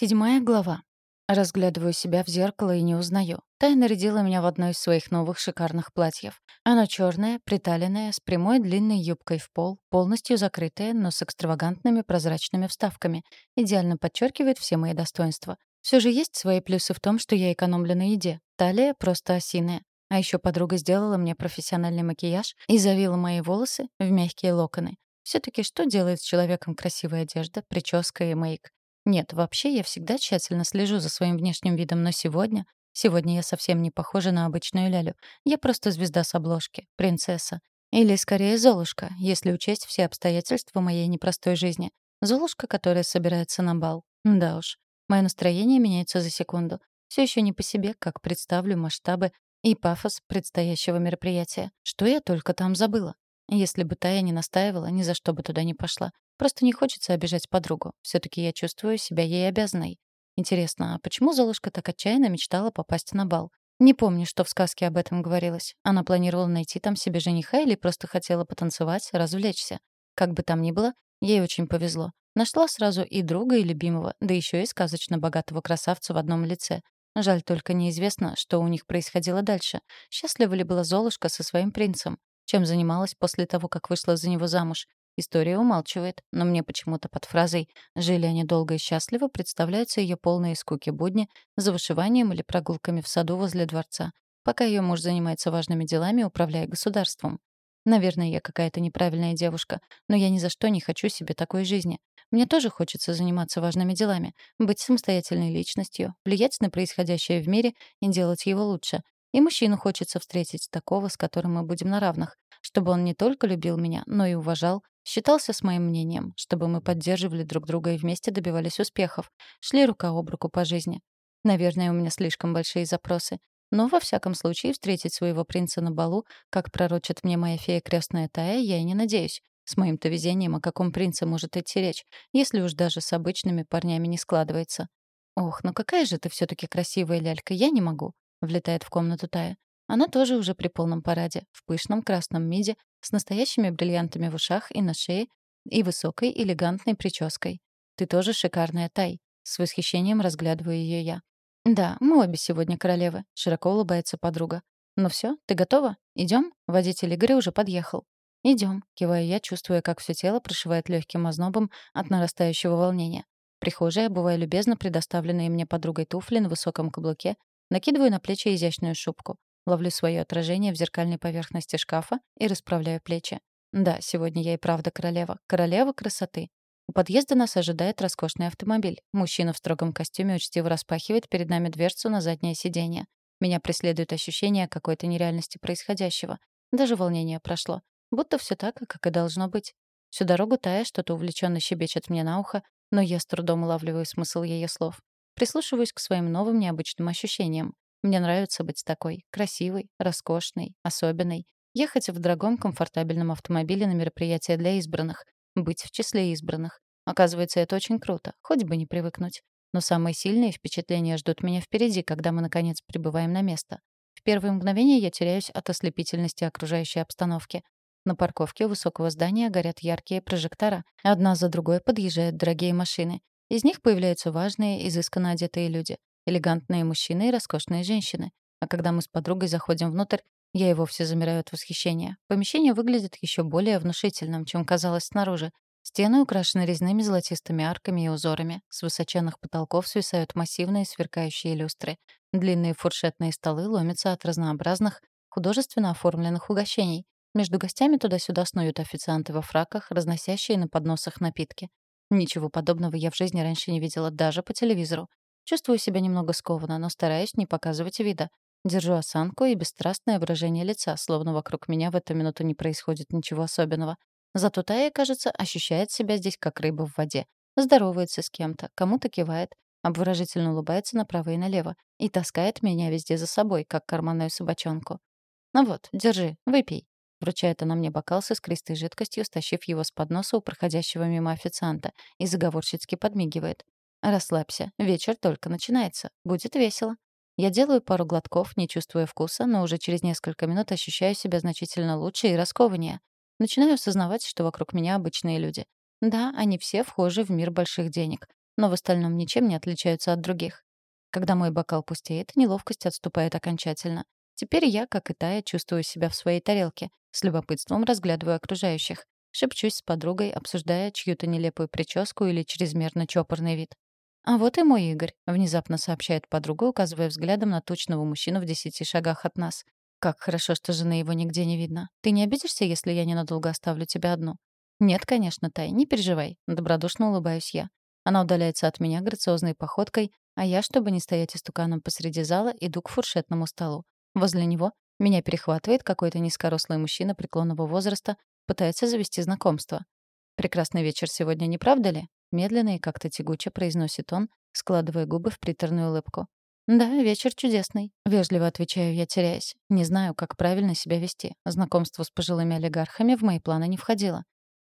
Седьмая глава. Разглядываю себя в зеркало и не узнаю. Тая нарядила меня в одно из своих новых шикарных платьев. Оно черное, приталенное, с прямой длинной юбкой в пол, полностью закрытое, но с экстравагантными прозрачными вставками. Идеально подчеркивает все мои достоинства. Все же есть свои плюсы в том, что я экономлю на еде. Талия просто осиная. А еще подруга сделала мне профессиональный макияж и завила мои волосы в мягкие локоны. все таки что делает с человеком красивая одежда, прическа и мейк? Нет, вообще я всегда тщательно слежу за своим внешним видом, но сегодня... Сегодня я совсем не похожа на обычную лялю. Я просто звезда с обложки, принцесса. Или, скорее, Золушка, если учесть все обстоятельства моей непростой жизни. Золушка, которая собирается на бал. Да уж. Мое настроение меняется за секунду. Все еще не по себе, как представлю масштабы и пафос предстоящего мероприятия. Что я только там забыла? Если бы Тая не настаивала, ни за что бы туда не пошла. Просто не хочется обижать подругу. все таки я чувствую себя ей обязанной. Интересно, а почему Золушка так отчаянно мечтала попасть на бал? Не помню, что в сказке об этом говорилось. Она планировала найти там себе жениха или просто хотела потанцевать, развлечься. Как бы там ни было, ей очень повезло. Нашла сразу и друга, и любимого, да еще и сказочно богатого красавца в одном лице. Жаль только неизвестно, что у них происходило дальше. Счастлива ли была Золушка со своим принцем? Чем занималась после того, как вышла за него замуж? История умалчивает, но мне почему-то под фразой «жили они долго и счастливо» представляются ее полные скуки будни за вышиванием или прогулками в саду возле дворца, пока ее муж занимается важными делами, управляя государством. Наверное, я какая-то неправильная девушка, но я ни за что не хочу себе такой жизни. Мне тоже хочется заниматься важными делами, быть самостоятельной личностью, влиять на происходящее в мире и делать его лучше. И мужчину хочется встретить такого, с которым мы будем на равных, чтобы он не только любил меня, но и уважал, Считался с моим мнением, чтобы мы поддерживали друг друга и вместе добивались успехов, шли рука об руку по жизни. Наверное, у меня слишком большие запросы. Но, во всяком случае, встретить своего принца на балу, как пророчит мне моя фея крестная Тая, я и не надеюсь. С моим-то везением о каком принце может идти речь, если уж даже с обычными парнями не складывается. «Ох, ну какая же ты все таки красивая лялька, я не могу», — влетает в комнату Тая. Она тоже уже при полном параде, в пышном красном миде, с настоящими бриллиантами в ушах и на шее, и высокой, элегантной прической. «Ты тоже шикарная, Тай», — с восхищением разглядываю ее я. «Да, мы обе сегодня королевы», — широко улыбается подруга. «Ну все, ты готова? Идем? Водитель Игоря уже подъехал». Идем, киваю я, чувствуя, как все тело прошивает легким ознобом от нарастающего волнения. В прихожей обуваю любезно предоставленные мне подругой туфли на высоком каблуке, накидываю на плечи изящную шубку. Ловлю свое отражение в зеркальной поверхности шкафа и расправляю плечи. Да, сегодня я и правда королева. Королева красоты. У подъезда нас ожидает роскошный автомобиль. Мужчина в строгом костюме учтиво распахивает перед нами дверцу на заднее сиденье. Меня преследует ощущение какой-то нереальности происходящего. Даже волнение прошло. Будто все так, как и должно быть. Всю дорогу Тая что-то увлеченно щебечет мне на ухо, но я с трудом улавливаю смысл ее слов. Прислушиваюсь к своим новым необычным ощущениям. Мне нравится быть такой. Красивой, роскошной, особенной. Ехать в дорогом, комфортабельном автомобиле на мероприятие для избранных. Быть в числе избранных. Оказывается, это очень круто. Хоть бы не привыкнуть. Но самые сильные впечатления ждут меня впереди, когда мы, наконец, прибываем на место. В первые мгновения я теряюсь от ослепительности окружающей обстановки. На парковке у высокого здания горят яркие прожектора. Одна за другой подъезжают дорогие машины. Из них появляются важные, изысканно одетые люди элегантные мужчины и роскошные женщины. А когда мы с подругой заходим внутрь, я и вовсе замираю от восхищения. Помещение выглядит еще более внушительным, чем казалось снаружи. Стены украшены резными золотистыми арками и узорами. С высоченных потолков свисают массивные сверкающие люстры. Длинные фуршетные столы ломятся от разнообразных, художественно оформленных угощений. Между гостями туда-сюда снуют официанты во фраках, разносящие на подносах напитки. Ничего подобного я в жизни раньше не видела даже по телевизору. Чувствую себя немного скованно, но стараюсь не показывать вида. Держу осанку и бесстрастное выражение лица, словно вокруг меня в эту минуту не происходит ничего особенного. Зато Тая, кажется, ощущает себя здесь как рыба в воде. Здоровается с кем-то, кому-то кивает, обворожительно улыбается направо и налево и таскает меня везде за собой, как карманную собачонку. «Ну вот, держи, выпей», — вручает она мне бокал с искристой жидкостью, стащив его с подноса у проходящего мимо официанта, и заговорщицки подмигивает. Расслабься, вечер только начинается. Будет весело. Я делаю пару глотков, не чувствуя вкуса, но уже через несколько минут ощущаю себя значительно лучше и раскованнее. Начинаю осознавать, что вокруг меня обычные люди. Да, они все вхожи в мир больших денег. но в остальном ничем не отличаются от других. Когда мой бокал пустеет, неловкость отступает окончательно. Теперь я, как и Тая, чувствую себя в своей тарелке, с любопытством разглядываю окружающих. Шепчусь с подругой, обсуждая чью-то нелепую прическу или чрезмерно чопорный вид. «А вот и мой Игорь», — внезапно сообщает подруга, указывая взглядом на тучного мужчину в десяти шагах от нас. «Как хорошо, что жены его нигде не видно. Ты не обидишься, если я ненадолго оставлю тебя одну?» «Нет, конечно, Тай, не переживай», — добродушно улыбаюсь я. Она удаляется от меня грациозной походкой, а я, чтобы не стоять истуканом посреди зала, иду к фуршетному столу. Возле него меня перехватывает какой-то низкорослый мужчина преклонного возраста, пытается завести знакомство. «Прекрасный вечер сегодня, не правда ли?» Медленно и как-то тягуче произносит он, складывая губы в приторную улыбку. «Да, вечер чудесный», — вежливо отвечаю я, теряясь. Не знаю, как правильно себя вести. Знакомство с пожилыми олигархами в мои планы не входило.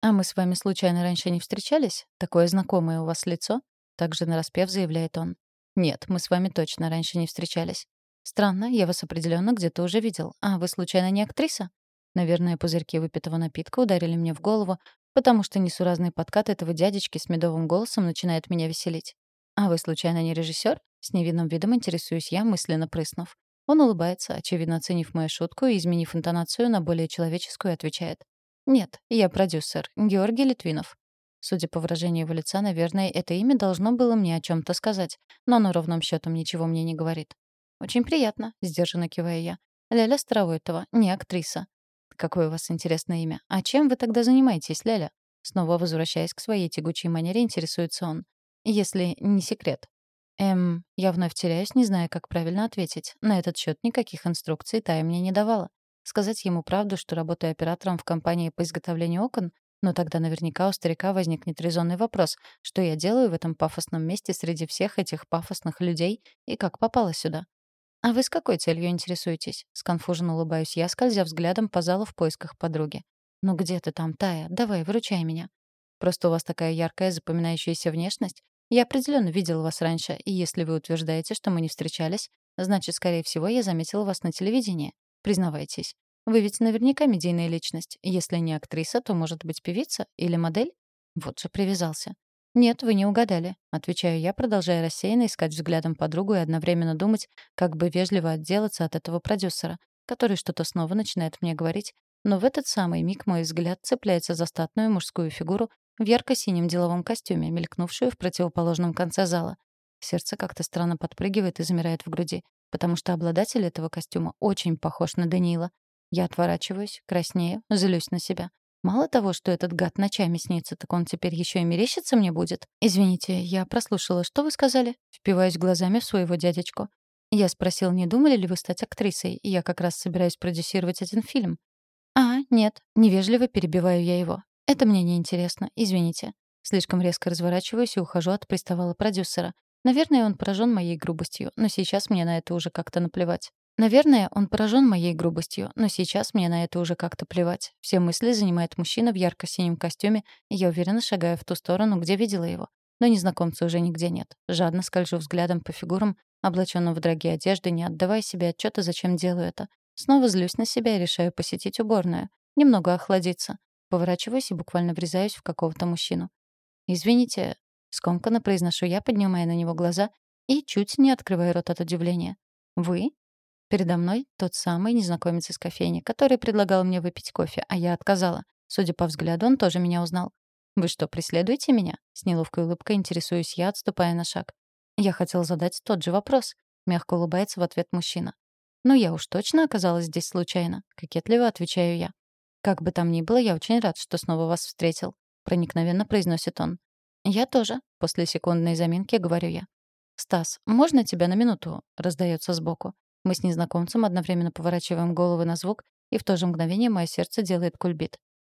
«А мы с вами случайно раньше не встречались? Такое знакомое у вас лицо?» Также нараспев заявляет он. «Нет, мы с вами точно раньше не встречались. Странно, я вас определенно где-то уже видел. А вы случайно не актриса?» Наверное, пузырьки выпитого напитка ударили мне в голову, потому что несуразный подкат этого дядечки с медовым голосом начинает меня веселить. «А вы, случайно, не режиссер? С невинным видом интересуюсь я, мысленно прыснув. Он улыбается, очевидно оценив мою шутку и, изменив интонацию на более человеческую, отвечает. «Нет, я продюсер, Георгий Литвинов». Судя по выражению его лица, наверное, это имя должно было мне о чем то сказать, но оно ровным счетом ничего мне не говорит. «Очень приятно», — сдержанно киваю я. «Ляля Старовойтова, не актриса. Какое у вас интересное имя. А чем вы тогда занимаетесь, Ляля? Снова возвращаясь к своей тягучей манере, интересуется он. Если не секрет. Эм, я вновь теряюсь, не зная, как правильно ответить. На этот счет никаких инструкций Тая мне не давала. Сказать ему правду, что работаю оператором в компании по изготовлению окон, но тогда наверняка у старика возникнет резонный вопрос, что я делаю в этом пафосном месте среди всех этих пафосных людей и как попала сюда. «А вы с какой целью интересуетесь?» Сконфуженно улыбаюсь я, скользя взглядом по залу в поисках подруги. «Ну где ты там, Тая? Давай, выручай меня». «Просто у вас такая яркая, запоминающаяся внешность. Я определенно видел вас раньше, и если вы утверждаете, что мы не встречались, значит, скорее всего, я заметила вас на телевидении. Признавайтесь. Вы ведь наверняка медийная личность. Если не актриса, то, может быть, певица или модель?» Вот же привязался. «Нет, вы не угадали», — отвечаю я, продолжая рассеянно искать взглядом подругу и одновременно думать, как бы вежливо отделаться от этого продюсера, который что-то снова начинает мне говорить, но в этот самый миг мой взгляд цепляется за статную мужскую фигуру в ярко-синем деловом костюме, мелькнувшую в противоположном конце зала. Сердце как-то странно подпрыгивает и замирает в груди, потому что обладатель этого костюма очень похож на Даниила. Я отворачиваюсь, краснею, злюсь на себя. Мало того, что этот гад ночами снится, так он теперь еще и мерещиться мне будет. Извините, я прослушала, что вы сказали? Впиваюсь глазами в своего дядечку. Я спросил, не думали ли вы стать актрисой? Я как раз собираюсь продюсировать один фильм. А, нет, невежливо перебиваю я его. Это мне не интересно, извините. Слишком резко разворачиваюсь и ухожу от приставала продюсера. Наверное, он поражен моей грубостью, но сейчас мне на это уже как-то наплевать. Наверное, он поражен моей грубостью, но сейчас мне на это уже как-то плевать. Все мысли занимает мужчина в ярко-синем костюме, и я уверенно шагаю в ту сторону, где видела его. Но незнакомца уже нигде нет. Жадно скольжу взглядом по фигурам, облаченным в дорогие одежды, не отдавая себе отчета, зачем делаю это. Снова злюсь на себя и решаю посетить уборную. Немного охладиться. Поворачиваюсь и буквально врезаюсь в какого-то мужчину. «Извините», — скомканно произношу я, поднимая на него глаза и чуть не открывая рот от удивления. «Вы?» Передо мной тот самый незнакомец из кофейни, который предлагал мне выпить кофе, а я отказала. Судя по взгляду, он тоже меня узнал. «Вы что, преследуете меня?» С неловкой улыбкой интересуюсь я, отступая на шаг. Я хотел задать тот же вопрос. Мягко улыбается в ответ мужчина. «Но я уж точно оказалась здесь случайно», — кокетливо отвечаю я. «Как бы там ни было, я очень рад, что снова вас встретил», — проникновенно произносит он. «Я тоже», — после секундной заминки говорю я. «Стас, можно тебя на минуту?» — раздается сбоку. Мы с незнакомцем одновременно поворачиваем головы на звук, и в то же мгновение мое сердце делает кульбит.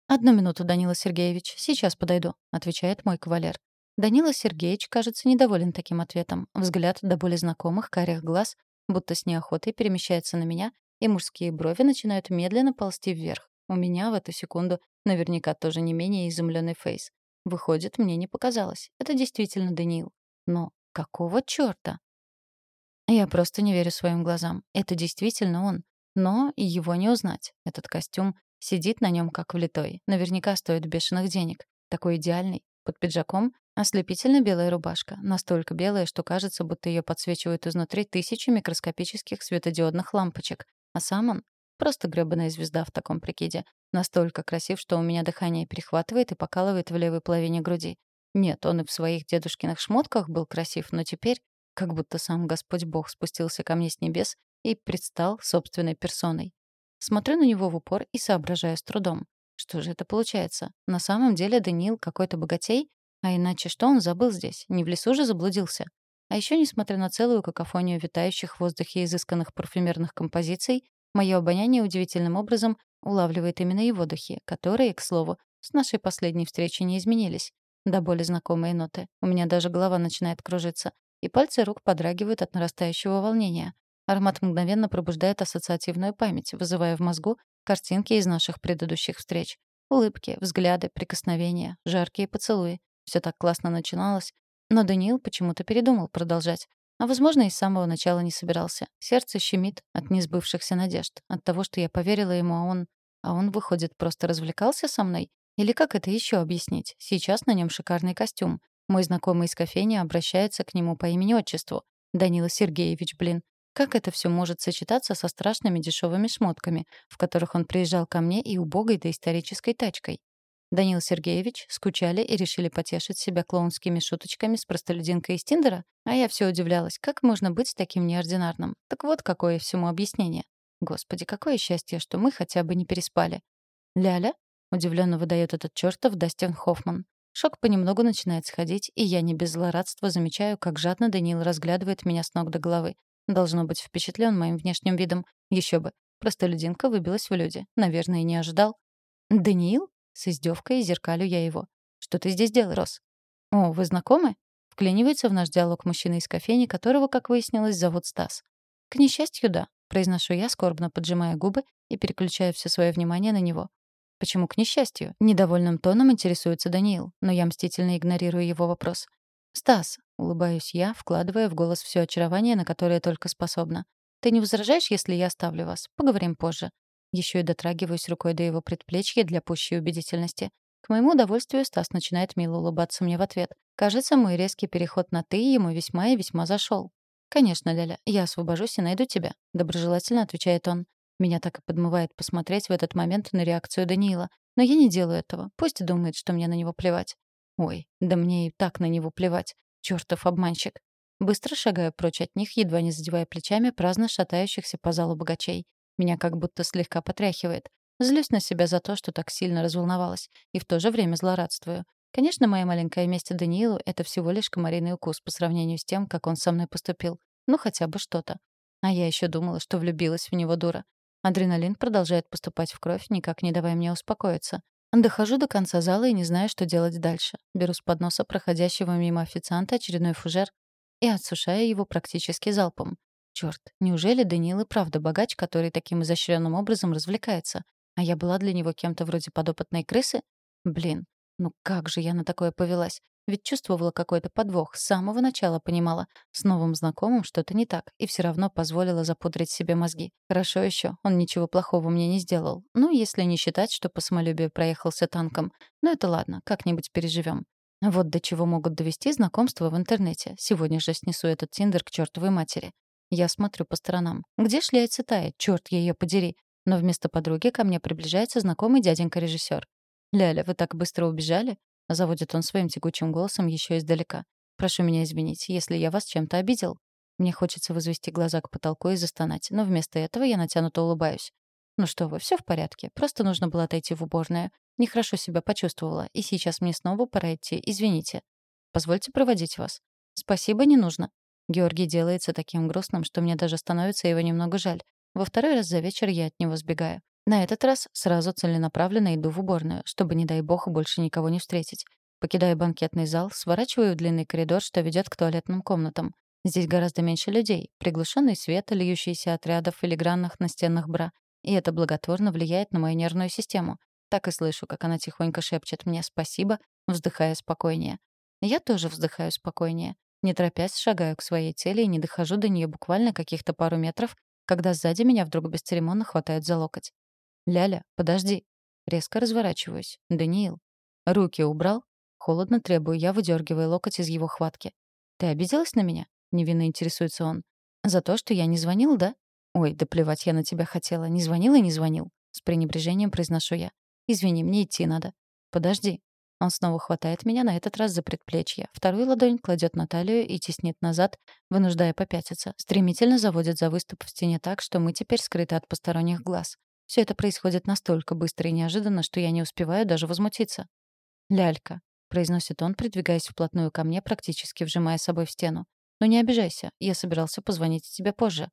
«Одну минуту, Данила Сергеевич, сейчас подойду», — отвечает мой кавалер. Данила Сергеевич, кажется, недоволен таким ответом. Взгляд до более знакомых карих глаз, будто с неохотой перемещается на меня, и мужские брови начинают медленно ползти вверх. У меня в эту секунду наверняка тоже не менее изумленный фейс. Выходит, мне не показалось. Это действительно Даниил. Но какого чёрта? Я просто не верю своим глазам. Это действительно он. Но его не узнать. Этот костюм сидит на нем как влитой. Наверняка стоит бешеных денег. Такой идеальный, Под пиджаком ослепительно белая рубашка, настолько белая, что кажется, будто ее подсвечивают изнутри тысячи микроскопических светодиодных лампочек, а сам он — просто грёбаная звезда в таком прикиде, настолько красив, что у меня дыхание перехватывает и покалывает в левой половине груди. Нет, он и в своих дедушкиных шмотках был красив, но теперь как будто сам Господь Бог спустился ко мне с небес и предстал собственной персоной. Смотрю на него в упор и соображаю с трудом. Что же это получается? На самом деле Даниил какой-то богатей? А иначе что он забыл здесь? Не в лесу же заблудился? А еще, несмотря на целую какофонию витающих в воздухе изысканных парфюмерных композиций, мое обоняние удивительным образом улавливает именно его духи, которые, к слову, с нашей последней встречи не изменились. До боли знакомые ноты. У меня даже голова начинает кружиться, и пальцы рук подрагивают от нарастающего волнения. Аромат мгновенно пробуждает ассоциативную память, вызывая в мозгу картинки из наших предыдущих встреч. Улыбки, взгляды, прикосновения, жаркие поцелуи. Все так классно начиналось. Но Даниил почему-то передумал продолжать. А, возможно, и с самого начала не собирался. Сердце щемит от несбывшихся надежд, от того, что я поверила ему, а он... А он, выходит, просто развлекался со мной? Или как это еще объяснить? Сейчас на нем шикарный костюм. Мой знакомый из кофейни обращается к нему по имени-отчеству. Данила Сергеевич, блин. Как это все может сочетаться со страшными дешевыми шмотками, в которых он приезжал ко мне и убогой доисторической тачкой? Данил Сергеевич скучали и решили потешить себя клоунскими шуточками с простолюдинкой из Тиндера? А я все удивлялась, как можно быть таким неординарным? Так вот какое всему объяснение. Господи, какое счастье, что мы хотя бы не переспали. «Ляля?» — удивленно выдает этот чертов Дастин Хоффман. Шок понемногу начинает сходить, и я не без злорадства замечаю, как жадно Даниил разглядывает меня с ног до головы. Должно быть впечатлен моим внешним видом. Еще бы. Простолюдинка выбилась в люди. Наверное, не ожидал. «Даниил?» С издевкой зеркалю я его. «Что ты здесь делал, Рос?» «О, вы знакомы?» Вклинивается в наш диалог мужчина из кофейни, которого, как выяснилось, зовут Стас. «К несчастью, да», — произношу я, скорбно поджимая губы и переключая все свое внимание на него. «Почему к несчастью?» — недовольным тоном интересуется Даниил, но я мстительно игнорирую его вопрос. «Стас», — улыбаюсь я, вкладывая в голос все очарование, на которое только способна. «Ты не возражаешь, если я оставлю вас? Поговорим позже. Еще и дотрагиваюсь рукой до его предплечья для пущей убедительности. К моему удовольствию Стас начинает мило улыбаться мне в ответ. Кажется, мой резкий переход на «ты» ему весьма и весьма зашел. «Конечно, Ляля, я освобожусь и найду тебя», — доброжелательно отвечает он. Меня так и подмывает посмотреть в этот момент на реакцию Даниила. Но я не делаю этого. Пусть думает, что мне на него плевать. Ой, да мне и так на него плевать. Чёртов обманщик. Быстро шагаю прочь от них, едва не задевая плечами праздно шатающихся по залу богачей. Меня как будто слегка потряхивает. Злюсь на себя за то, что так сильно разволновалась, и в то же время злорадствую. Конечно, моя маленькая месть Даниилу — это всего лишь комариный укус по сравнению с тем, как он со мной поступил. Ну, хотя бы что-то. А я еще думала, что влюбилась в него дура. Адреналин продолжает поступать в кровь, никак не давая мне успокоиться. Дохожу до конца зала и не знаю, что делать дальше. Беру с подноса проходящего мимо официанта очередной фужер и отсушаю его практически залпом. Черт, неужели Даниил и правда богач, который таким изощренным образом развлекается? А я была для него кем-то вроде подопытной крысы? Блин, ну как же я на такое повелась? Ведь чувствовала какой-то подвох, с самого начала понимала. С новым знакомым что-то не так, и все равно позволила запудрить себе мозги. Хорошо еще, он ничего плохого мне не сделал. Ну, если не считать, что по самолюбию проехался танком. Ну это ладно, как-нибудь переживем. Вот до чего могут довести знакомства в интернете. Сегодня же снесу этот тиндер к чертовой матери. Я смотрю по сторонам. Где шляется Тая? Черт ее подери. Но вместо подруги ко мне приближается знакомый дяденька-режиссер. «Ляля, вы так быстро убежали?» Заводит он своим тягучим голосом еще издалека. «Прошу меня извинить, если я вас чем-то обидел». Мне хочется возвести глаза к потолку и застонать, но вместо этого я натянуто улыбаюсь. «Ну что вы, все в порядке. Просто нужно было отойти в уборную. Нехорошо себя почувствовала, и сейчас мне снова пора идти. Извините. Позвольте проводить вас». «Спасибо, не нужно». Георгий делается таким грустным, что мне даже становится его немного жаль. Во второй раз за вечер я от него сбегаю. На этот раз сразу целенаправленно иду в уборную, чтобы, не дай бог, больше никого не встретить. Покидаю банкетный зал, сворачиваю в длинный коридор, что ведет к туалетным комнатам. Здесь гораздо меньше людей, приглушенный свет, льющийся от рядов филигранных настенных бра. И это благотворно влияет на мою нервную систему. Так и слышу, как она тихонько шепчет мне «спасибо», вздыхая спокойнее. Я тоже вздыхаю спокойнее. Не торопясь, шагаю к своей цели и не дохожу до нее буквально каких-то пару метров, когда сзади меня вдруг бесцеремонно хватают за локоть. «Ляля, подожди». Резко разворачиваюсь. «Даниил». «Руки убрал?» Холодно требую я, выдергивая локоть из его хватки. «Ты обиделась на меня?» — невинно интересуется он. «За то, что я не звонил, да?» «Ой, да плевать я на тебя хотела. Не звонил и не звонил». С пренебрежением произношу я. «Извини, мне идти надо». «Подожди». Он снова хватает меня, на этот раз за предплечье. Вторую ладонь кладет на талию и теснит назад, вынуждая попятиться. Стремительно заводит за выступ в стене так, что мы теперь скрыты от посторонних глаз. Все это происходит настолько быстро и неожиданно, что я не успеваю даже возмутиться. «Лялька», — произносит он, придвигаясь вплотную ко мне, практически вжимая собой в стену. «Но не обижайся, я собирался позвонить тебе позже».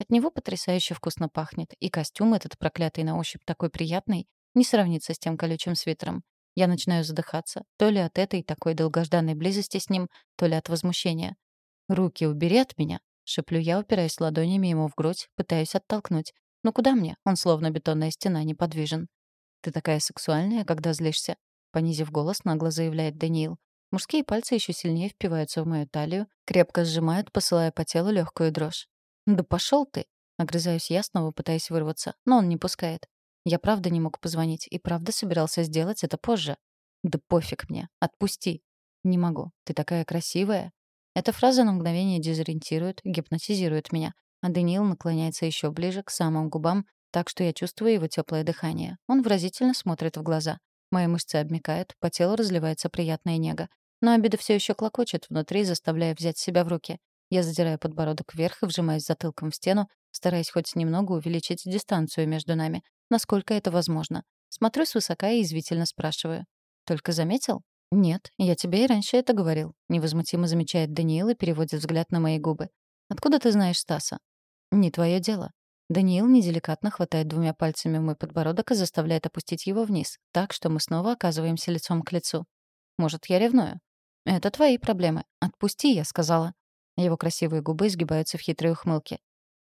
От него потрясающе вкусно пахнет, и костюм этот проклятый на ощупь такой приятный, не сравнится с тем колючим свитером. Я начинаю задыхаться, то ли от этой такой долгожданной близости с ним, то ли от возмущения. «Руки убери от меня», — шеплю я, упираясь ладонями ему в грудь, пытаюсь оттолкнуть. «Ну куда мне? Он словно бетонная стена, неподвижен». «Ты такая сексуальная, когда злишься», — понизив голос, нагло заявляет Даниил. Мужские пальцы еще сильнее впиваются в мою талию, крепко сжимают, посылая по телу легкую дрожь. «Да пошел ты!» — огрызаюсь я, снова пытаясь вырваться, но он не пускает. Я правда не мог позвонить и правда собирался сделать это позже. «Да пофиг мне, отпусти!» «Не могу, ты такая красивая!» Эта фраза на мгновение дезориентирует, гипнотизирует меня, а Даниил наклоняется еще ближе к самым губам, так что я чувствую его теплое дыхание. Он выразительно смотрит в глаза. Мои мышцы обмякают, по телу разливается приятная нега. Но обида все еще клокочет внутри, заставляя взять себя в руки. Я задираю подбородок вверх и вжимаюсь затылком в стену, стараясь хоть немного увеличить дистанцию между нами, насколько это возможно. Смотрю свысока и извительно спрашиваю. «Только заметил?» «Нет, я тебе и раньше это говорил», — невозмутимо замечает Даниил и переводит взгляд на мои губы. «Откуда ты знаешь Стаса?» «Не твое дело». Даниил неделикатно хватает двумя пальцами мой подбородок и заставляет опустить его вниз, так что мы снова оказываемся лицом к лицу. «Может, я ревную?» «Это твои проблемы. Отпусти, я сказала». Его красивые губы изгибаются в хитрой ухмылке.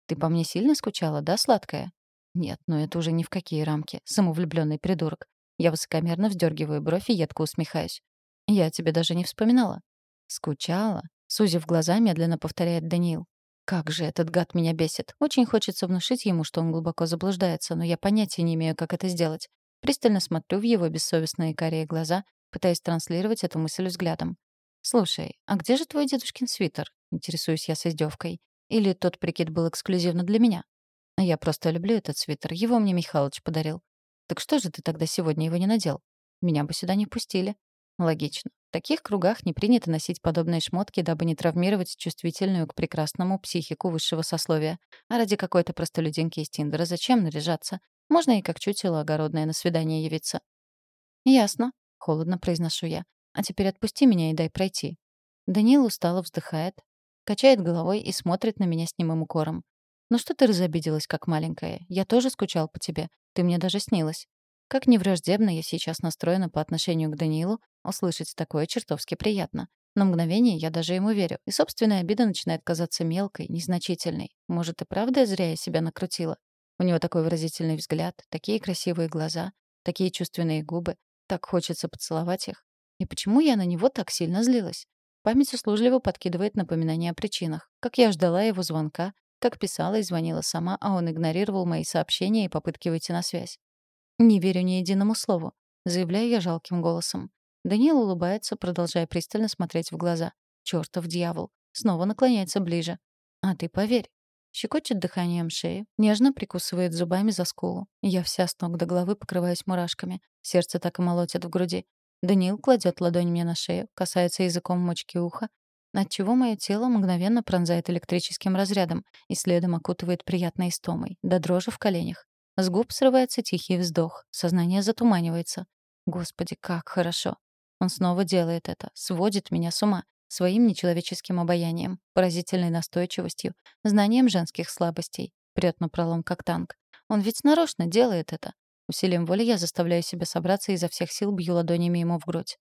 «Ты по мне сильно скучала, да, сладкая?» «Нет, но это уже ни в какие рамки. Самовлюбленный придурок». Я высокомерно вздергиваю бровь и едко усмехаюсь. «Я тебе даже не вспоминала». «Скучала?» Сузив глаза, медленно повторяет Даниил. «Как же этот гад меня бесит. Очень хочется внушить ему, что он глубоко заблуждается, но я понятия не имею, как это сделать. Пристально смотрю в его бессовестные карие глаза, пытаясь транслировать эту мысль взглядом. «Слушай, а где же твой дедушкин свитер?» Интересуюсь я с издевкой. Или тот прикид был эксклюзивно для меня? Я просто люблю этот свитер. Его мне Михалыч подарил. Так что же ты тогда сегодня его не надел? Меня бы сюда не пустили. Логично. Таких кругах не принято носить подобные шмотки, дабы не травмировать чувствительную к прекрасному психику высшего сословия. А ради какой-то простолюдинки из Тиндера зачем наряжаться? Можно и как чутило огородное на свидание явиться. «Ясно», — холодно произношу я. «А теперь отпусти меня и дай пройти». Даниил устало вздыхает, Качает головой и смотрит на меня с немым укором. «Ну что ты разобиделась, как маленькая? Я тоже скучал по тебе. Ты мне даже снилась». Как невраждебно я сейчас настроена по отношению к Даниилу, услышать такое чертовски приятно. На мгновение я даже ему верю, и собственная обида начинает казаться мелкой, незначительной. Может, и правда зря я себя накрутила? У него такой выразительный взгляд, такие красивые глаза, такие чувственные губы. Так хочется поцеловать их. И почему я на него так сильно злилась? Память услужливо подкидывает напоминания о причинах. Как я ждала его звонка, как писала и звонила сама, а он игнорировал мои сообщения и попытки выйти на связь. «Не верю ни единому слову», — заявляю я жалким голосом. Даниил улыбается, продолжая пристально смотреть в глаза. «Чёртов дьявол!» Снова наклоняется ближе. «А ты поверь». Щекочет дыханием шею, нежно прикусывает зубами за скулу. Я вся с ног до головы покрываюсь мурашками. Сердце так и молотит в груди. Даниил кладет ладонь мне на шею, касается языком мочки уха, отчего мое тело мгновенно пронзает электрическим разрядом и следом окутывает приятной истомой, до дрожи в коленях. С губ срывается тихий вздох, сознание затуманивается. Господи, как хорошо. Он снова делает это, сводит меня с ума своим нечеловеческим обаянием, поразительной настойчивостью, знанием женских слабостей, прет на пролом как танк. Он ведь нарочно делает это. Усилием воли я заставляю себя собраться и изо всех сил бью ладонями ему в грудь.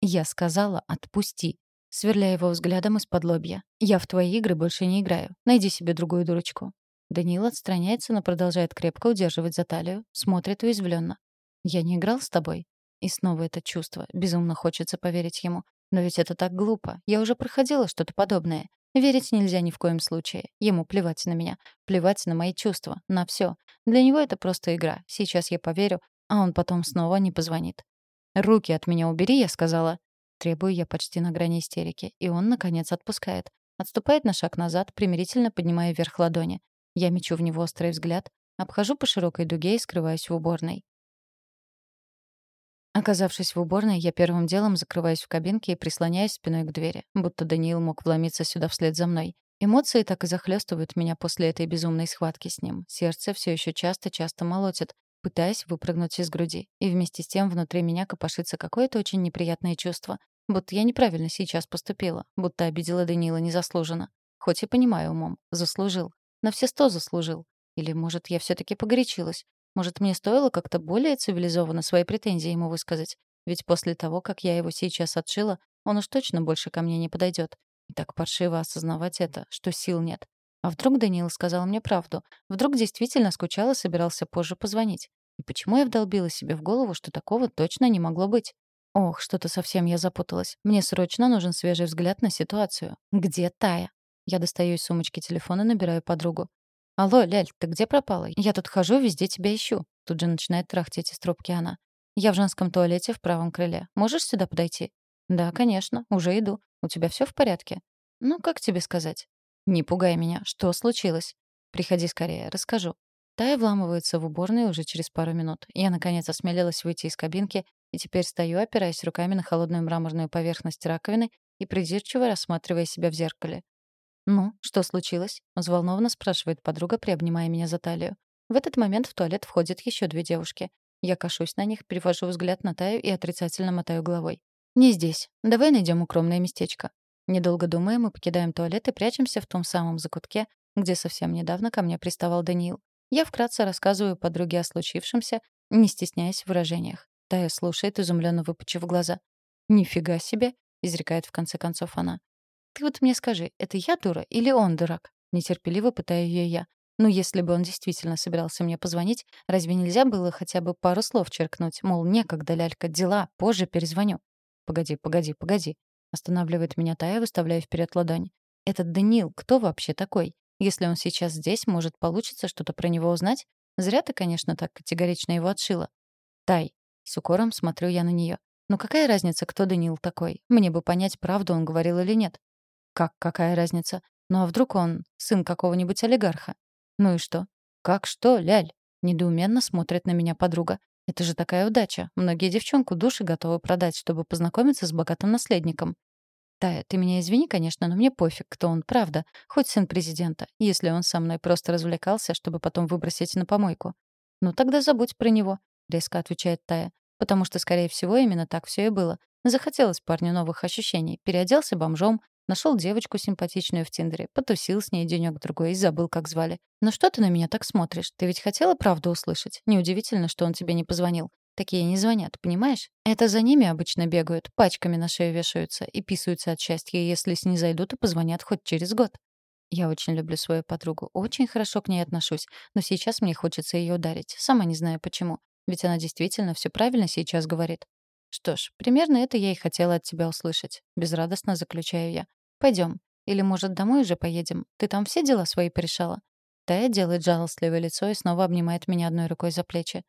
Я сказала «отпусти», сверляя его взглядом из-под лобья. «Я в твои игры больше не играю. Найди себе другую дурочку». Даниил отстраняется, но продолжает крепко удерживать за талию, смотрит уязвленно. «Я не играл с тобой?» И снова это чувство. Безумно хочется поверить ему. Но ведь это так глупо. Я уже проходила что-то подобное. Верить нельзя ни в коем случае. Ему плевать на меня, плевать на мои чувства, на все. Для него это просто игра. Сейчас я поверю, а он потом снова не позвонит. «Руки от меня убери», — я сказала. Требую я почти на грани истерики, и он, наконец, отпускает. Отступает на шаг назад, примирительно поднимая вверх ладони. Я мечу в него острый взгляд, обхожу по широкой дуге и скрываюсь в уборной. Оказавшись в уборной, я первым делом закрываюсь в кабинке и прислоняюсь спиной к двери, будто Даниил мог вломиться сюда вслед за мной. Эмоции так и захлестывают меня после этой безумной схватки с ним. Сердце все еще часто-часто молотит, пытаясь выпрыгнуть из груди. И вместе с тем внутри меня копошится какое-то очень неприятное чувство. Будто я неправильно сейчас поступила, будто обидела Даниила незаслуженно. Хоть и понимаю умом, заслужил. На все сто заслужил. Или, может, я все таки погорячилась. Может, мне стоило как-то более цивилизованно свои претензии ему высказать? Ведь после того, как я его сейчас отшила, он уж точно больше ко мне не подойдет. И так паршиво осознавать это, что сил нет. А вдруг Даниил сказал мне правду? Вдруг действительно скучал и собирался позже позвонить? И почему я вдолбила себе в голову, что такого точно не могло быть? Ох, что-то совсем я запуталась. Мне срочно нужен свежий взгляд на ситуацию. Где Тая? Я достаю из сумочки телефон и набираю подругу. «Алло, Ляль, ты где пропала? Я тут хожу, везде тебя ищу». Тут же начинает трахтеть из трубки она. «Я в женском туалете в правом крыле. Можешь сюда подойти?» «Да, конечно. Уже иду. У тебя все в порядке?» «Ну, как тебе сказать?» «Не пугай меня. Что случилось?» «Приходи скорее, расскажу». Тая вламывается в уборную уже через пару минут. Я, наконец, осмелилась выйти из кабинки и теперь стою, опираясь руками на холодную мраморную поверхность раковины и придирчиво рассматривая себя в зеркале. «Ну, что случилось?» — взволнованно спрашивает подруга, приобнимая меня за талию. В этот момент в туалет входят еще две девушки. Я кашусь на них, перевожу взгляд на Таю и отрицательно мотаю головой. «Не здесь. Давай найдем укромное местечко». Недолго думая, мы покидаем туалет и прячемся в том самом закутке, где совсем недавно ко мне приставал Даниил. Я вкратце рассказываю подруге о случившемся, не стесняясь в выражениях. Тая слушает, изумленно выпучив глаза. «Нифига себе!» — изрекает в конце концов она. «Ты вот мне скажи, это я дура или он дурак?» Нетерпеливо пытаю ее я. Ну, если бы он действительно собирался мне позвонить, разве нельзя было хотя бы пару слов черкнуть? Мол, некогда, лялька, дела, позже перезвоню. «Погоди, погоди, погоди», — останавливает меня Тая, выставляя вперед ладонь. «Этот Даниил, кто вообще такой? Если он сейчас здесь, может, получится что-то про него узнать? Зря ты, конечно, так категорично его отшила». «Тай», — с укором смотрю я на нее. «Ну какая разница, кто Даниил такой? Мне бы понять, правду он говорил или нет. Как какая разница? Ну а вдруг он сын какого-нибудь олигарха? Ну и что? Как что, ляль? Недоуменно смотрит на меня подруга. Это же такая удача. Многие девчонку души готовы продать, чтобы познакомиться с богатым наследником. Тая, ты меня извини, конечно, но мне пофиг, кто он, правда. Хоть сын президента, если он со мной просто развлекался, чтобы потом выбросить на помойку. Ну тогда забудь про него, резко отвечает Тая. Потому что, скорее всего, именно так все и было. Захотелось парню новых ощущений. Переоделся бомжом, Нашел девочку симпатичную в Тиндере, потусил с ней денёк-другой и забыл, как звали. «Ну что ты на меня так смотришь? Ты ведь хотела правду услышать? Неудивительно, что он тебе не позвонил. Такие не звонят, понимаешь? Это за ними обычно бегают, пачками на шею вешаются и писаются от счастья, если зайдут и позвонят хоть через год. Я очень люблю свою подругу, очень хорошо к ней отношусь, но сейчас мне хочется ее ударить, сама не знаю почему. Ведь она действительно все правильно сейчас говорит. Что ж, примерно это я и хотела от тебя услышать. Безрадостно заключаю я. Пойдем. Или, может, домой уже поедем? Ты там все дела свои порешала?» Тая делает жалостливое лицо и снова обнимает меня одной рукой за плечи.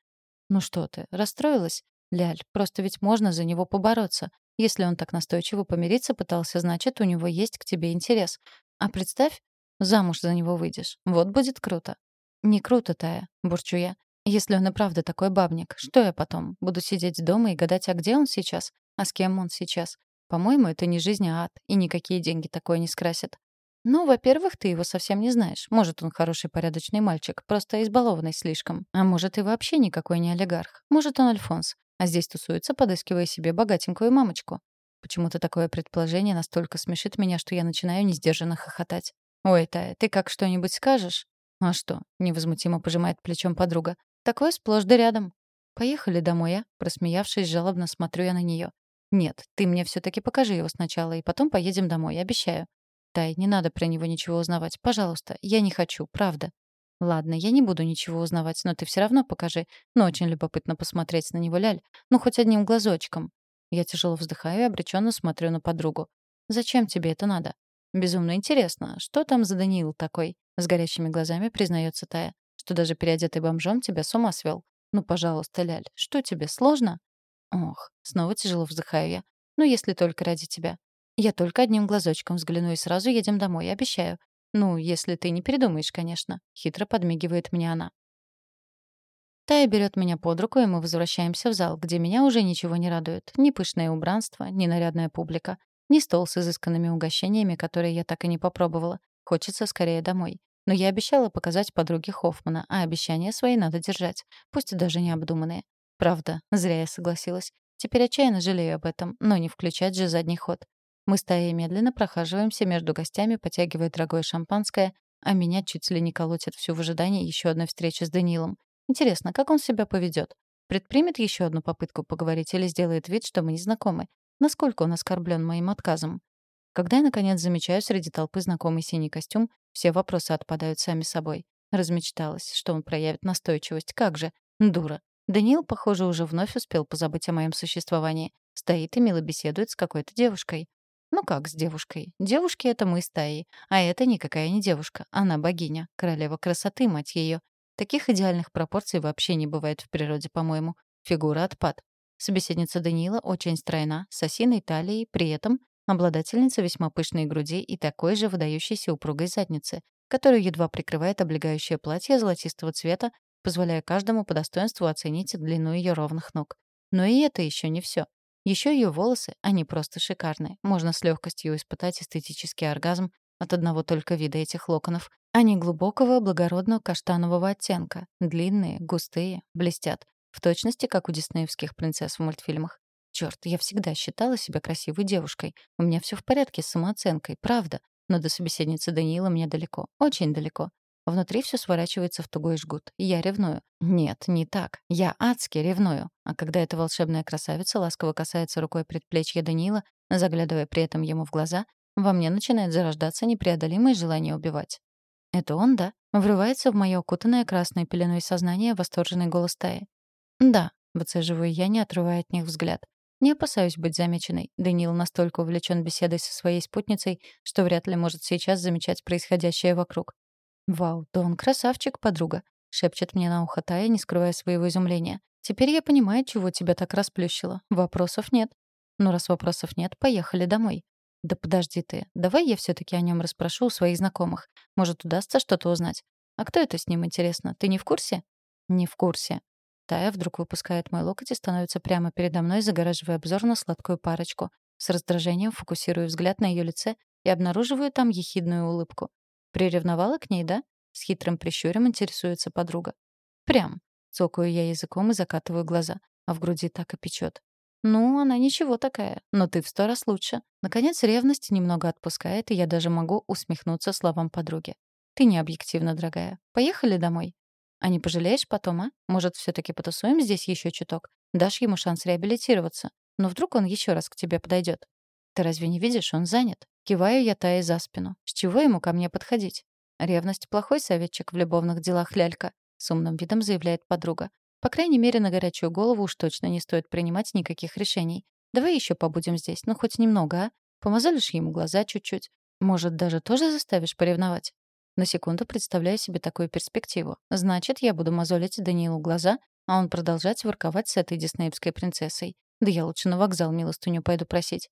«Ну что ты, расстроилась? Ляль, просто ведь можно за него побороться. Если он так настойчиво помириться пытался, значит, у него есть к тебе интерес. А представь, замуж за него выйдешь. Вот будет круто». «Не круто, Тая», — бурчу я. «Если он и правда такой бабник, что я потом? Буду сидеть дома и гадать, а где он сейчас? А с кем он сейчас? По-моему, это не жизнь, а ад, и никакие деньги такое не скрасят. Ну, во-первых, ты его совсем не знаешь. Может, он хороший, порядочный мальчик, просто избалованный слишком. А может, и вообще никакой не олигарх. Может, он Альфонс. А здесь тусуется, подыскивая себе богатенькую мамочку. Почему-то такое предположение настолько смешит меня, что я начинаю несдержанно хохотать. «Ой, Тая, ты как что-нибудь скажешь?» «А что?» — невозмутимо пожимает плечом подруга. «Такое сплошь да рядом». «Поехали домой, я?» Просмеявшись, жалобно смотрю я на нее. «Нет, ты мне все-таки покажи его сначала, и потом поедем домой, обещаю». «Тай, не надо про него ничего узнавать. Пожалуйста, я не хочу, правда». «Ладно, я не буду ничего узнавать, но ты все равно покажи. Но очень любопытно посмотреть на него, Ляль. Ну, хоть одним глазочком». Я тяжело вздыхаю и обреченно смотрю на подругу. «Зачем тебе это надо?» «Безумно интересно, что там за Даниил такой?» С горящими глазами признается Тая. «Что даже переодетый бомжом тебя с ума свел. Ну, пожалуйста, Ляль, что тебе, сложно?» Ох, снова тяжело вздыхаю я. Ну, если только ради тебя. Я только одним глазочком взгляну и сразу едем домой, обещаю. Ну, если ты не передумаешь, конечно. Хитро подмигивает мне она. Тая берет меня под руку, и мы возвращаемся в зал, где меня уже ничего не радует. Ни пышное убранство, ни нарядная публика, ни стол с изысканными угощениями, которые я так и не попробовала. Хочется скорее домой. Но я обещала показать подруге Хоффмана, а обещания свои надо держать, пусть даже не обдуманные. Правда, зря я согласилась. Теперь отчаянно жалею об этом, но не включать же задний ход. Мы с медленно прохаживаемся между гостями, потягивая дорогое шампанское, а меня чуть ли не колотит всю в ожидании еще одной встречи с Данилом. Интересно, как он себя поведет? Предпримет еще одну попытку поговорить или сделает вид, что мы не знакомы? Насколько он оскорблен моим отказом? Когда я, наконец, замечаю среди толпы знакомый синий костюм, все вопросы отпадают сами собой. Размечталась, что он проявит настойчивость. Как же? Дура. Даниил, похоже, уже вновь успел позабыть о моем существовании. Стоит и мило беседует с какой-то девушкой. Ну как с девушкой? Девушки — это мы с Таей. А это никакая не девушка. Она богиня. Королева красоты, мать ее. Таких идеальных пропорций вообще не бывает в природе, по-моему. Фигура отпад. Собеседница Даниила очень стройна, с осиной талией, при этом обладательница весьма пышной груди и такой же выдающейся упругой задницы, которую едва прикрывает облегающее платье золотистого цвета, позволяя каждому по достоинству оценить длину ее ровных ног. Но и это еще не все. Еще ее волосы, они просто шикарные. Можно с легкостью испытать эстетический оргазм от одного только вида этих локонов. Они глубокого, благородного каштанового оттенка. Длинные, густые, блестят. В точности, как у диснеевских принцесс в мультфильмах. Черт, я всегда считала себя красивой девушкой. У меня все в порядке с самооценкой, правда. Но до собеседницы Даниила мне далеко. Очень далеко. Внутри все сворачивается в тугой жгут. Я ревную. Нет, не так. Я адски ревную. А когда эта волшебная красавица ласково касается рукой предплечья Даниила, заглядывая при этом ему в глаза, во мне начинает зарождаться непреодолимое желание убивать. Это он, да? Врывается в моё укутанное красной пеленой сознание восторженный голос Таи. «Да», — выцеживаю я, не отрывая от них взгляд. Не опасаюсь быть замеченной. Даниил настолько увлечен беседой со своей спутницей, что вряд ли может сейчас замечать происходящее вокруг. «Вау, да он красавчик, подруга», — шепчет мне на ухо Тая, не скрывая своего изумления. «Теперь я понимаю, чего тебя так расплющило. Вопросов нет». «Ну, раз вопросов нет, поехали домой». «Да подожди ты. Давай я все таки о нем расспрошу у своих знакомых. Может, удастся что-то узнать. А кто это с ним, интересно? Ты не в курсе?» «Не в курсе. Тая вдруг выпускает мой локоть и становится прямо передо мной, загораживая обзор на сладкую парочку. С раздражением фокусирую взгляд на ее лице и обнаруживаю там ехидную улыбку. Приревновала к ней, да? С хитрым прищуром интересуется подруга. Прям. Цокаю я языком и закатываю глаза, а в груди так и печет. Ну, она ничего такая, но ты в сто раз лучше. Наконец, ревность немного отпускает, и я даже могу усмехнуться словам подруги. Ты не объективна, дорогая. Поехали домой. А не пожалеешь потом, а? Может, все таки потусуем здесь еще чуток? Дашь ему шанс реабилитироваться. Но вдруг он еще раз к тебе подойдет. Ты разве не видишь, он занят? Киваю я Тае за спину. С чего ему ко мне подходить? Ревность — плохой советчик в любовных делах лялька, с умным видом заявляет подруга. По крайней мере, на горячую голову уж точно не стоит принимать никаких решений. Давай еще побудем здесь, ну хоть немного, а? Помазалишь ему глаза чуть-чуть. Может, даже тоже заставишь поревновать? На секунду представляю себе такую перспективу. Значит, я буду мозолить Даниилу глаза, а он продолжать ворковать с этой диснеевской принцессой. Да я лучше на вокзал милостыню пойду просить.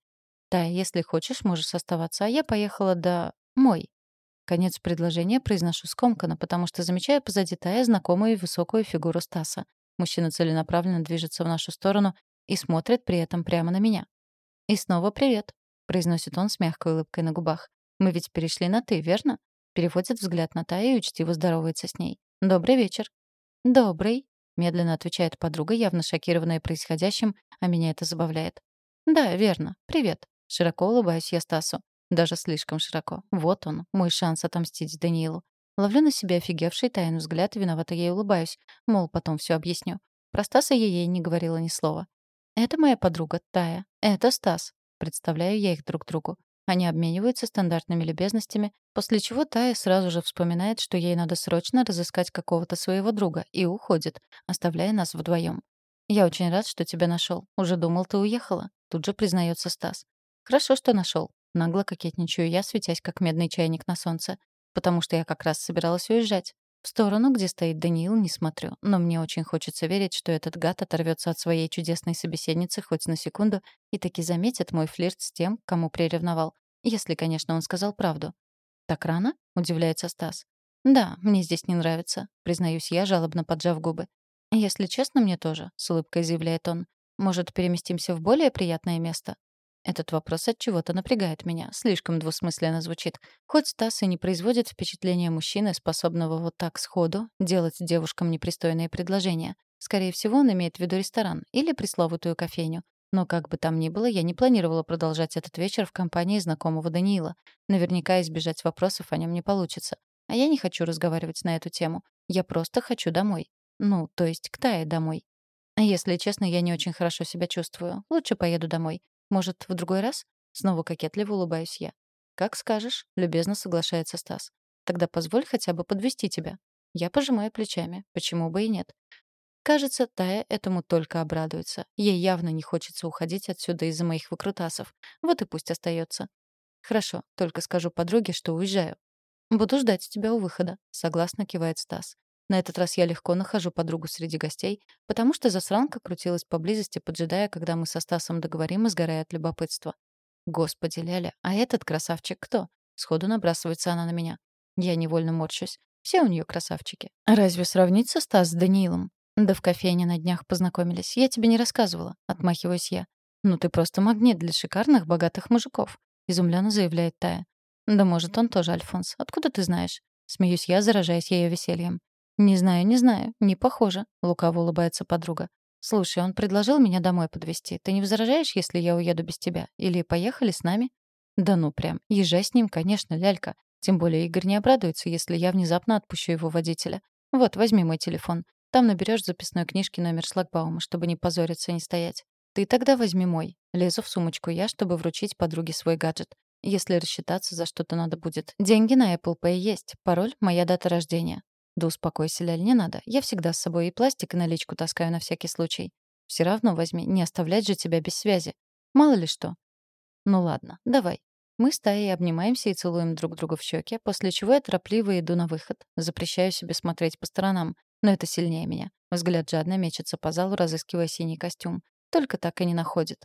Да, если хочешь, можешь оставаться, а я поехала до... мой. Конец предложения произношу скомканно, потому что замечаю позади Тая знакомую высокую фигуру Стаса. Мужчина целенаправленно движется в нашу сторону и смотрит при этом прямо на меня. «И снова привет», — произносит он с мягкой улыбкой на губах. «Мы ведь перешли на «ты», верно?» Переводит взгляд на Таю и учтиво здоровается с ней. «Добрый вечер». «Добрый», — медленно отвечает подруга, явно шокированная происходящим, а меня это забавляет. «Да, верно. Привет». Широко улыбаюсь я Стасу. Даже слишком широко. Вот он, мой шанс отомстить Даниилу. Ловлю на себя офигевший тайный взгляд виновато ей улыбаюсь. Мол, потом все объясню. Про Стаса я ей не говорила ни слова. «Это моя подруга Тая. Это Стас». Представляю я их друг другу. Они обмениваются стандартными любезностями, после чего Тая сразу же вспоминает, что ей надо срочно разыскать какого-то своего друга, и уходит, оставляя нас вдвоем. «Я очень рад, что тебя нашел. Уже думал, ты уехала», — тут же признается Стас. «Хорошо, что нашел. Нагло кокетничаю я, светясь как медный чайник на солнце. Потому что я как раз собиралась уезжать. В сторону, где стоит Даниил, не смотрю, но мне очень хочется верить, что этот гад оторвется от своей чудесной собеседницы хоть на секунду и таки заметит мой флирт с тем, кому приревновал. Если, конечно, он сказал правду. «Так рано?» — удивляется Стас. «Да, мне здесь не нравится», — признаюсь я, жалобно поджав губы. «Если честно, мне тоже», — с улыбкой заявляет он. «Может, переместимся в более приятное место?» Этот вопрос от чего-то напрягает меня, слишком двусмысленно звучит. Хоть Стас и не производит впечатления мужчины, способного вот так сходу делать девушкам непристойные предложения. Скорее всего, он имеет в виду ресторан или пресловутую кофейню. Но как бы там ни было, я не планировала продолжать этот вечер в компании знакомого Даниила. Наверняка избежать вопросов о нем не получится. А я не хочу разговаривать на эту тему. Я просто хочу домой. Ну, то есть к Тае домой. Если честно, я не очень хорошо себя чувствую. Лучше поеду домой. Может, в другой раз? Снова кокетливо улыбаюсь я. Как скажешь, любезно соглашается Стас. Тогда позволь хотя бы подвести тебя. Я пожимаю плечами. Почему бы и нет? Кажется, Тая этому только обрадуется. Ей явно не хочется уходить отсюда из-за моих выкрутасов. Вот и пусть остается. Хорошо, только скажу подруге, что уезжаю. Буду ждать тебя у выхода, согласно кивает Стас. На этот раз я легко нахожу подругу среди гостей, потому что засранка крутилась поблизости, поджидая, когда мы со Стасом договорим и сгорая от любопытства. Господи, Ляля, а этот красавчик кто? Сходу набрасывается она на меня. Я невольно морщусь. Все у нее красавчики. Разве сравнится Стас с Даниилом? Да в кофейне на днях познакомились. Я тебе не рассказывала. Отмахиваюсь я. Ну ты просто магнит для шикарных, богатых мужиков. Изумленно заявляет Тая. Да может, он тоже Альфонс. Откуда ты знаешь? Смеюсь я, заражаясь ее весельем. «Не знаю, не знаю. Не похоже», — лукаво улыбается подруга. «Слушай, он предложил меня домой подвезти. Ты не возражаешь, если я уеду без тебя? Или поехали с нами?» «Да ну прям. Езжай с ним, конечно, лялька. Тем более Игорь не обрадуется, если я внезапно отпущу его водителя. Вот, возьми мой телефон. Там наберешь в записной книжке номер шлагбаума, чтобы не позориться и не стоять. Ты тогда возьми мой. Лезу в сумочку я, чтобы вручить подруге свой гаджет. Если рассчитаться за что-то надо будет. Деньги на Apple Pay есть. Пароль — моя дата рождения. Да успокойся, Ляль, не надо. Я всегда с собой и пластик, и наличку таскаю на всякий случай. Все равно возьми, не оставлять же тебя без связи. Мало ли что. Ну ладно, давай. Мы с Таей обнимаемся и целуем друг друга в щеки, после чего я торопливо иду на выход. Запрещаю себе смотреть по сторонам. Но это сильнее меня. Взгляд жадно мечется по залу, разыскивая синий костюм. Только так и не находит.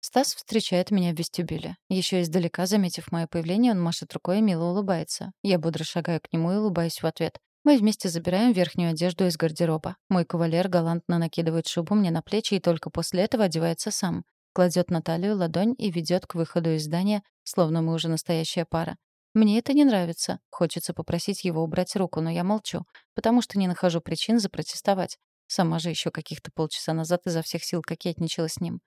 Стас встречает меня в вестибюле. Еще издалека, заметив мое появление, он машет рукой и мило улыбается. Я бодро шагаю к нему и улыбаюсь в ответ. Мы вместе забираем верхнюю одежду из гардероба. Мой кавалер галантно накидывает шубу мне на плечи и только после этого одевается сам. Кладет на талию ладонь и ведет к выходу из здания, словно мы уже настоящая пара. Мне это не нравится. Хочется попросить его убрать руку, но я молчу, потому что не нахожу причин запротестовать. Сама же еще каких-то полчаса назад изо всех сил кокетничала с ним.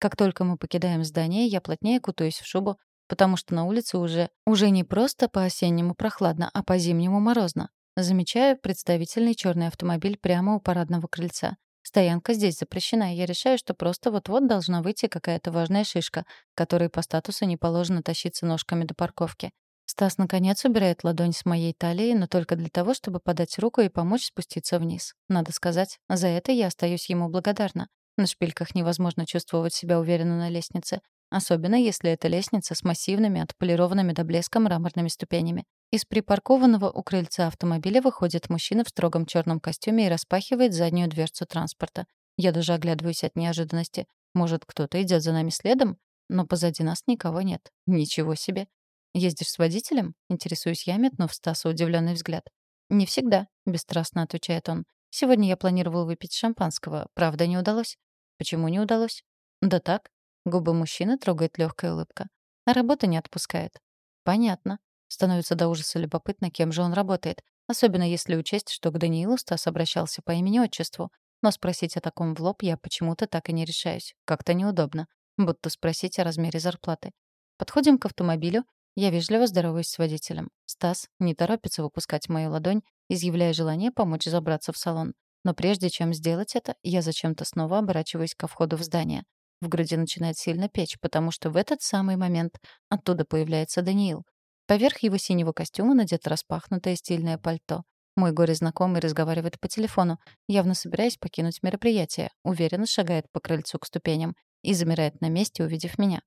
Как только мы покидаем здание, я плотнее кутаюсь в шубу, потому что на улице уже, уже не просто по-осеннему прохладно, а по-зимнему морозно. Замечаю представительный черный автомобиль прямо у парадного крыльца. Стоянка здесь запрещена, и я решаю, что просто вот-вот должна выйти какая-то важная шишка, которой по статусу не положено тащиться ножками до парковки. Стас, наконец, убирает ладонь с моей талии, но только для того, чтобы подать руку и помочь спуститься вниз. Надо сказать, за это я остаюсь ему благодарна. На шпильках невозможно чувствовать себя уверенно на лестнице, особенно если это лестница с массивными, отполированными до блеска мраморными ступенями. Из припаркованного у крыльца автомобиля выходит мужчина в строгом черном костюме и распахивает заднюю дверцу транспорта. Я даже оглядываюсь от неожиданности. Может, кто-то идет за нами следом? Но позади нас никого нет. Ничего себе. «Ездишь с водителем?» — интересуюсь я, метнув Стаса удивленный взгляд. «Не всегда», — бесстрастно отвечает он. «Сегодня я планировал выпить шампанского. Правда, не удалось. Почему не удалось? Да так. Губы мужчины трогает легкая улыбка. А работа не отпускает. Понятно. Становится до ужаса любопытно, кем же он работает. Особенно если учесть, что к Даниилу Стас обращался по имени-отчеству. Но спросить о таком в лоб я почему-то так и не решаюсь. Как-то неудобно. Будто спросить о размере зарплаты. Подходим к автомобилю. Я вежливо здороваюсь с водителем. Стас не торопится выпускать мою ладонь, изъявляя желание помочь забраться в салон. Но прежде чем сделать это, я зачем-то снова оборачиваюсь ко входу в здание. В груди начинает сильно печь, потому что в этот самый момент оттуда появляется Даниил. Поверх его синего костюма надето распахнутое стильное пальто. Мой горе-знакомый разговаривает по телефону, явно собираясь покинуть мероприятие, уверенно шагает по крыльцу к ступеням и замирает на месте, увидев меня.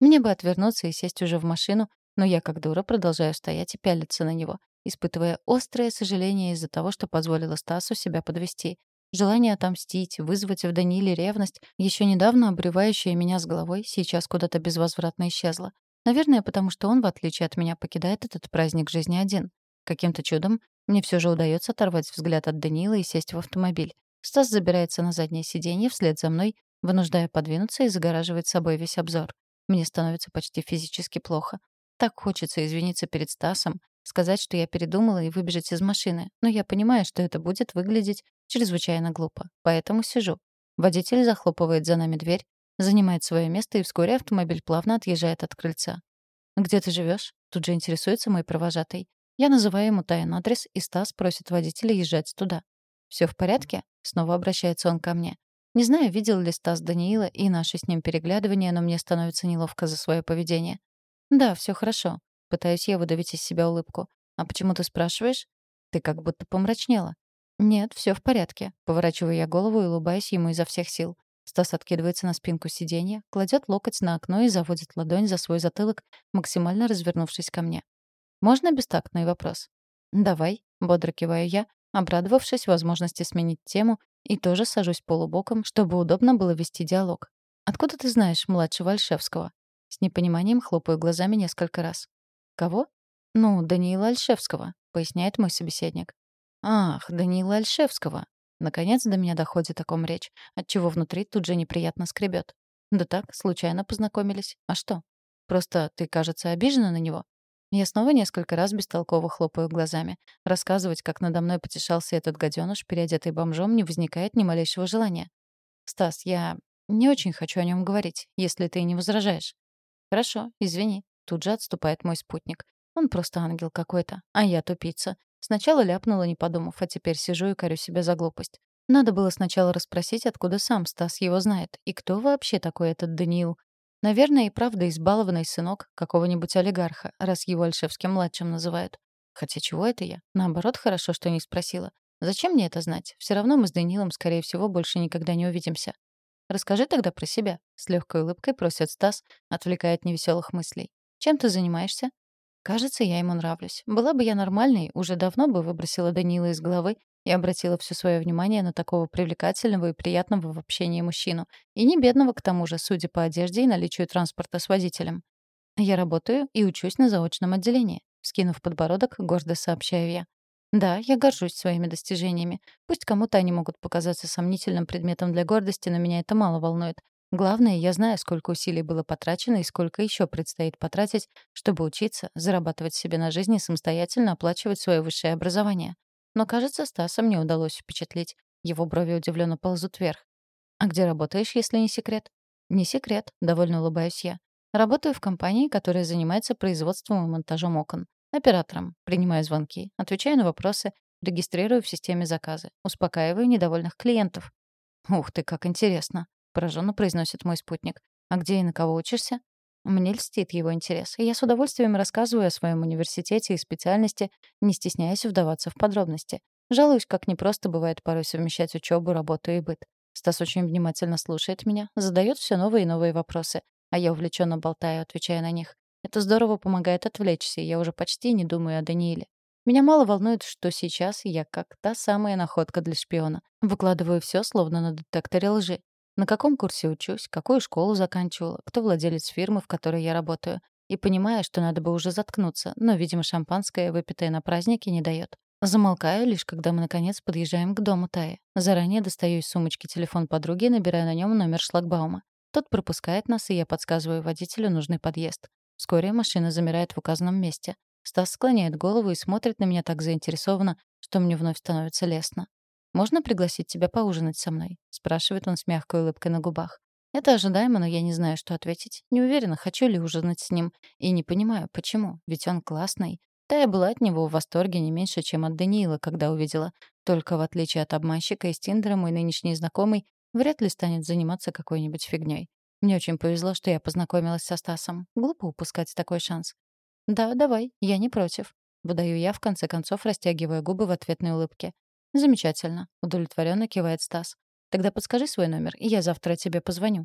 Мне бы отвернуться и сесть уже в машину, но я, как дура, продолжаю стоять и пялиться на него. Испытывая острое сожаление из-за того, что позволила Стасу себя подвести. Желание отомстить, вызвать в Даниле ревность, еще недавно обревающая меня с головой, сейчас куда-то безвозвратно исчезла. Наверное, потому что он, в отличие от меня, покидает этот праздник жизни один. Каким-то чудом мне все же удается оторвать взгляд от Данила и сесть в автомобиль. Стас забирается на заднее сиденье вслед за мной, вынуждая подвинуться и загораживает собой весь обзор. Мне становится почти физически плохо. Так хочется извиниться перед Стасом, сказать, что я передумала и выбежать из машины, но я понимаю, что это будет выглядеть чрезвычайно глупо. Поэтому сижу. Водитель захлопывает за нами дверь, занимает свое место, и вскоре автомобиль плавно отъезжает от крыльца. «Где ты живешь? Тут же интересуется мой провожатый. Я называю ему тайный адрес, и Стас просит водителя езжать туда. Все в порядке?» Снова обращается он ко мне. Не знаю, видел ли Стас Даниила и наши с ним переглядывания, но мне становится неловко за свое поведение. «Да, все хорошо». Пытаюсь я выдавить из себя улыбку. «А почему ты спрашиваешь?» «Ты как будто помрачнела». «Нет, все в порядке». Поворачиваю я голову и улыбаюсь ему изо всех сил. Стас откидывается на спинку сиденья, кладет локоть на окно и заводит ладонь за свой затылок, максимально развернувшись ко мне. «Можно бестактный вопрос?» «Давай», — бодро киваю я, обрадовавшись возможности сменить тему, и тоже сажусь полубоком, чтобы удобно было вести диалог. «Откуда ты знаешь младшего Альшевского?» С непониманием хлопаю глазами несколько раз. «Кого?» «Ну, Даниила Альшевского», — поясняет мой собеседник. «Ах, Даниила Альшевского». Наконец до меня доходит о ком речь, отчего внутри тут же неприятно скребет. «Да так, случайно познакомились. А что? Просто ты, кажется, обижена на него?» Я снова несколько раз бестолково хлопаю глазами. Рассказывать, как надо мной потешался этот гаденыш, переодетый бомжом, не возникает ни малейшего желания. «Стас, я не очень хочу о нем говорить, если ты не возражаешь». «Хорошо, извини». Тут же отступает мой спутник. Он просто ангел какой-то, а я тупица. Сначала ляпнула, не подумав, а теперь сижу и корю себя за глупость. Надо было сначала расспросить, откуда сам Стас его знает, и кто вообще такой этот Даниил, Наверное, и правда избалованный сынок какого-нибудь олигарха, раз его Альшевским-младшим называют. Хотя чего это я? Наоборот, хорошо, что не спросила. Зачем мне это знать? Все равно мы с Данилом, скорее всего, больше никогда не увидимся. Расскажи тогда про себя. С легкой улыбкой просит Стас, отвлекая от невеселых мыслей. Чем ты занимаешься? Кажется, я ему нравлюсь. Была бы я нормальной, уже давно бы выбросила Данила из головы и обратила все свое внимание на такого привлекательного и приятного в общении мужчину. И не бедного, к тому же, судя по одежде и наличию транспорта с водителем. Я работаю и учусь на заочном отделении. Скинув подбородок, гордо сообщаю я. Да, я горжусь своими достижениями. Пусть кому-то они могут показаться сомнительным предметом для гордости, но меня это мало волнует. Главное, я знаю, сколько усилий было потрачено и сколько еще предстоит потратить, чтобы учиться, зарабатывать себе на жизнь и самостоятельно оплачивать свое высшее образование. Но, кажется, Стаса мне удалось впечатлить. Его брови удивленно ползут вверх. «А где работаешь, если не секрет?» «Не секрет», — довольно улыбаюсь я. «Работаю в компании, которая занимается производством и монтажом окон. Оператором. Принимаю звонки, отвечаю на вопросы, регистрирую в системе заказы, успокаиваю недовольных клиентов». «Ух ты, как интересно», — пораженно произносит мой спутник. «А где и на кого учишься?» Мне льстит его интерес, и я с удовольствием рассказываю о своем университете и специальности, не стесняясь вдаваться в подробности. Жалуюсь, как непросто бывает порой совмещать учебу, работу и быт. Стас очень внимательно слушает меня, задает все новые и новые вопросы, а я увлеченно болтаю, отвечая на них. Это здорово помогает отвлечься, и я уже почти не думаю о Данииле. Меня мало волнует, что сейчас я как та самая находка для шпиона. Выкладываю все, словно на детекторе лжи. На каком курсе учусь, какую школу заканчивала, кто владелец фирмы, в которой я работаю. И понимаю, что надо бы уже заткнуться, но, видимо, шампанское, выпитое на празднике, не дает. Замолкаю лишь, когда мы, наконец, подъезжаем к дому Таи. Заранее достаю из сумочки телефон подруги и набираю на нем номер шлагбаума. Тот пропускает нас, и я подсказываю водителю нужный подъезд. Вскоре машина замирает в указанном месте. Стас склоняет голову и смотрит на меня так заинтересованно, что мне вновь становится лестно. «Можно пригласить тебя поужинать со мной?» — спрашивает он с мягкой улыбкой на губах. Это ожидаемо, но я не знаю, что ответить. Не уверена, хочу ли ужинать с ним. И не понимаю, почему. Ведь он классный. Тая была от него в восторге не меньше, чем от Даниила, когда увидела. Только в отличие от обманщика из Тиндера, мой нынешний знакомый вряд ли станет заниматься какой-нибудь фигней. Мне очень повезло, что я познакомилась со Стасом. Глупо упускать такой шанс. «Да, давай, я не против», — выдаю я, в конце концов, растягивая губы в ответной улыбке. «Замечательно», — удовлетворенно кивает Стас. «Тогда подскажи свой номер, и я завтра тебе позвоню».